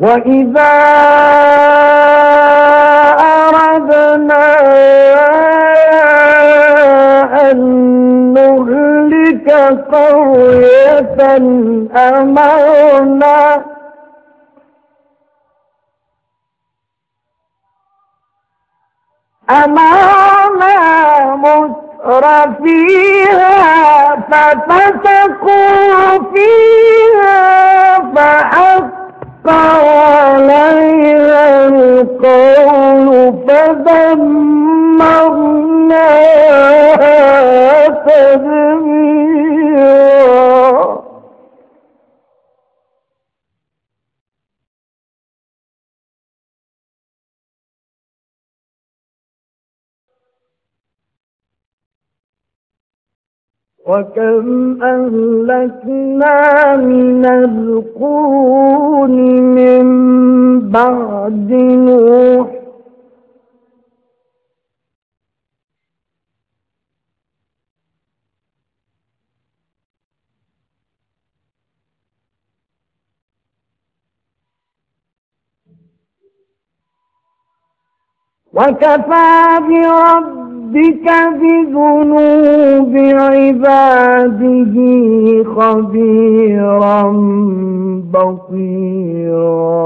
وإذا أردنا أن نهلك قرية أمرنا أمرنا متر فيها ففسقوا فيها فحق وكم أهلكنا من القرون من بعد نوح وكفى برب ربك بذنوب عباده خبيرا بصيرا.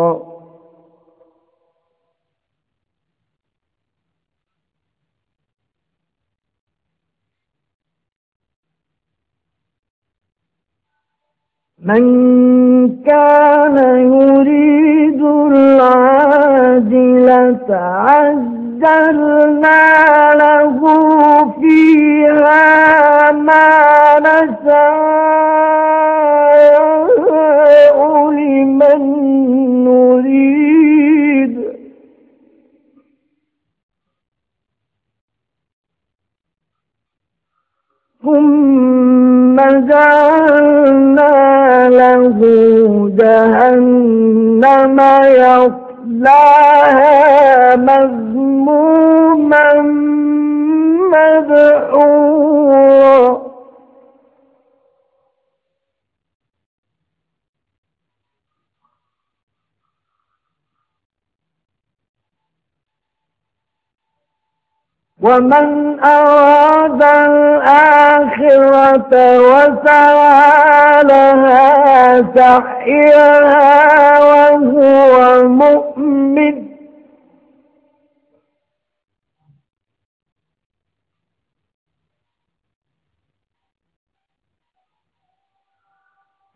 من كان يريد العاجلة عجلنا له فيها ما نشاء لمن نريد. ثم جعلنا له جهنم يصلاها ومن أراد الآخرة وسعى لها سعيها وهو مؤمن.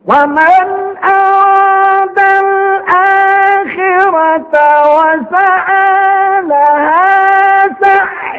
ومن أراد الآخرة وسعى لها